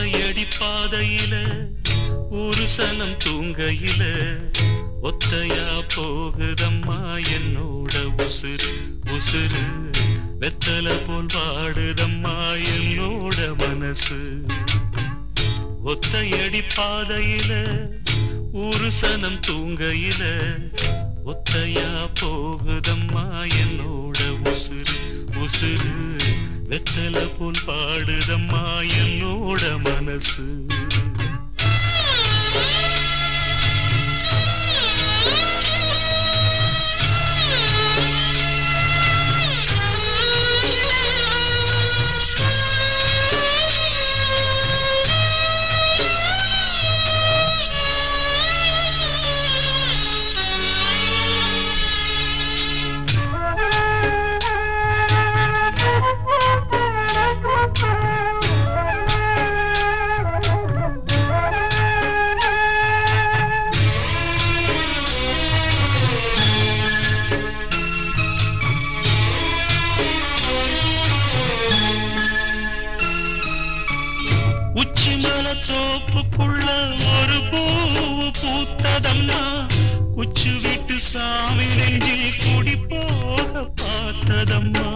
ஒத்தையடி பாதையில ஒரு சனம் தூங்கையில ஒத்தையா போகுதம்மா என்னோட உசுறு உசுறு. வெத்தல போல் வாடுதம்மா என்னோட மனசு. ஒத்தையடி பாதையில ஒரு சனம் தூங்கையில ஒத்தையா போகுதம்மா என்னோட உசுறு உசுறு. வெத்தல போல் பாடுதம்மா என்னோட மனசு பூத்ததம்மா குச்சு விட்டு சாமி நெஞ்சில் குடி போக பார்த்ததம்மா.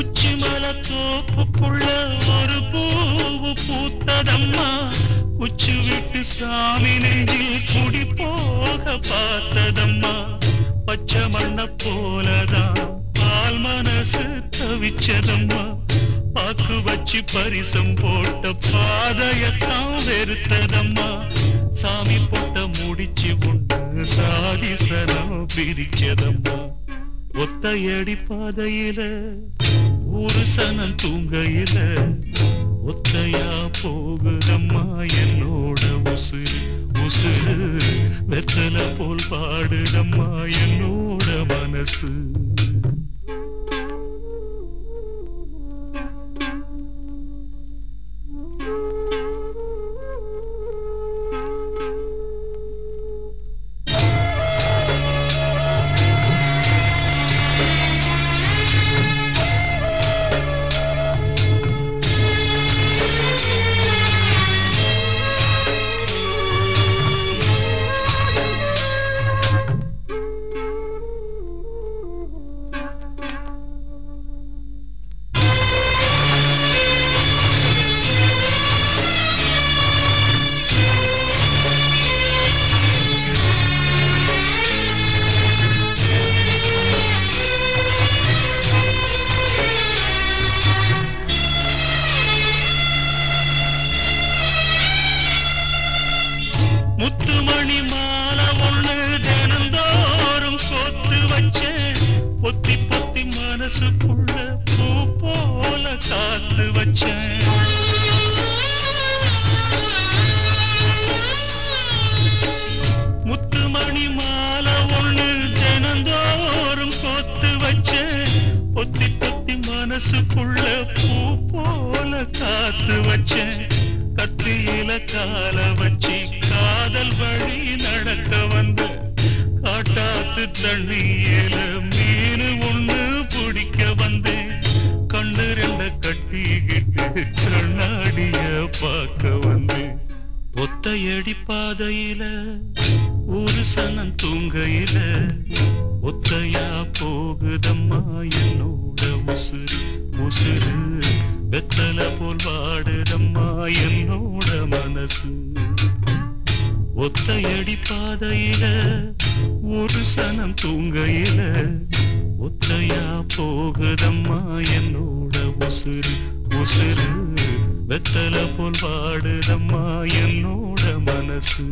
உச்சிமல தோப்புக்குள்ள ஒரு பூவு பூத்ததம்மா. குச்சு விட்டு சாமி நெஞ்சில் குடி போக பார்த்ததம்மா. பச்சை மண்ண போலதான் பால் மனசு தவிச்சதம்மா. பூச்சி பரிசம் போட்ட பாதையத்தான் வெறுத்ததம்மா. சாமி போட்ட முடிச்சு உண்டு சாதி சனம் பிரிச்சதம்மா. ஒத்தையடி பாதையில ஒரு சனம் தூங்கையில ஒத்தையா போகுதம்மா என்னோட உசுறு. உசுறு வெத்தலை போல் பாடுதம்மா என்னோட மனசு. முத்துமணி மாலை ஒண்ணு தினந்தோறும் கோத்து வச்சேன். பொத்தி பொத்தி மனசுக்குள்ள பூ போல காத்து வச்சேன். முத்துமணி மாலை ஒண்ணு தினந்தோறும் கோத்து வச்சேன். பொத்தி பொத்தி மனசுக்குள்ள பூ போல காத்து வச்சேன். கத்தியில கால வச்சு தண்ணியில மீன் ஒண்ணு பிடிக்க வந்தேன் கண்ணு ரெண்ட கட்டிக்கிட்டு கண்ணாடிய பார்க்க வந்தேன் ஒத்தையடி பாதையில ஒரு சனம் தூங்கையில ஒத்தையா போகுதம்மா என்னோட உசுறு உசுறு. வெத்தலை போல் வாடுதம்மா என்னோட மனசு. ஒத்தையடி பாதையில ஒரு சனம் தூங்கையில ஒத்தையா போகுதம்மா என்னோட உசுறு உசுறு. வெத்தல போல் பாடுதம்மா என்னோட மனசு.